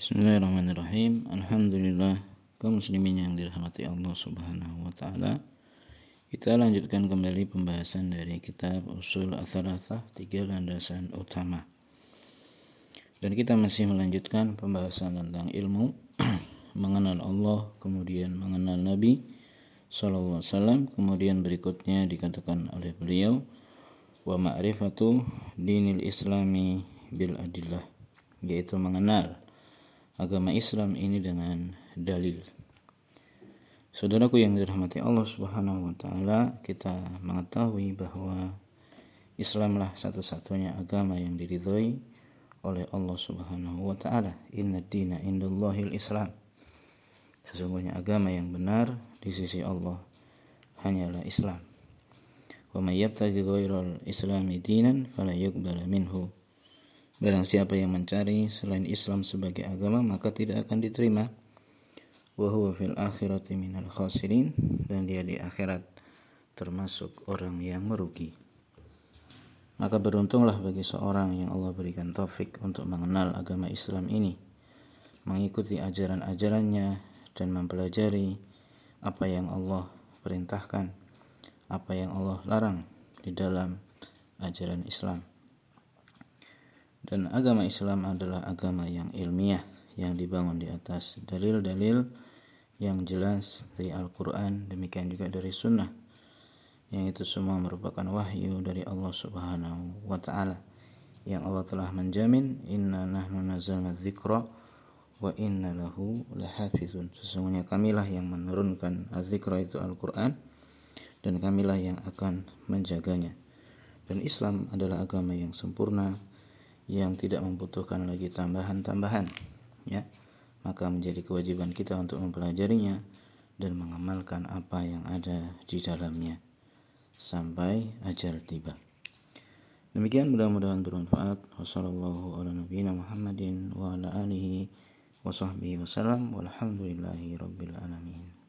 Bismillahirrahmanirrahim. Alhamdulillah kaum muslimin yang dirahmati Allah Subhanahu wa taala. Kita lanjutkan kembali pembahasan dari kitab Usul Ats-Tsalatsah, tiga landasan utama. Dan kita masih melanjutkan pembahasan tentang ilmu mengenal Allah, kemudian mengenal Nabi sallallahu alaihi wasallam, kemudian berikutnya dikatakan oleh beliau wa ma'rifatu dinil islami bil adillah yaitu mengenal agama Islam ini dengan dalil. Saudaraku yang dirahmati Allah Subhanahu wa taala, kita mengetahui bahwa Islamlah satu-satunya agama yang diridhoi oleh Allah Subhanahu wa taala. Inna dina indallahil Islam. Sesungguhnya agama yang benar di sisi Allah hanyalah Islam. Wa may yabtaghi ghairal islami dinan fala yuqbal minhu Barang siapa yang mencari selain Islam sebagai agama maka tidak akan diterima. Wa huwa fil akhirati minal khasirin dan dia di akhirat termasuk orang yang merugi. Maka beruntunglah bagi seorang yang Allah berikan taufik untuk mengenal agama Islam ini, mengikuti ajaran-ajarannya dan mempelajari apa yang Allah perintahkan, apa yang Allah larang di dalam ajaran Islam. Dan agama Islam adalah agama yang ilmiah yang dibangun di atas dalil-dalil yang jelas dari Al-Quran, demikian juga dari Sunnah. Yang itu semua merupakan wahyu dari Allah Subhanahu wa Ta'ala. Yang Allah telah menjamin, Inna nahnu nazalna dzikra wa inna lahu lahafizun. Sesungguhnya kamilah yang menurunkan az-zikra itu Al-Quran dan kamilah yang akan menjaganya. Dan Islam adalah agama yang sempurna, yang tidak membutuhkan lagi tambahan-tambahan ya maka menjadi kewajiban kita untuk mempelajarinya dan mengamalkan apa yang ada di dalamnya sampai ajal tiba. Demikian mudah-mudahan bermanfaat. Wassalamualaikum warahmatullahi wabarakatuh.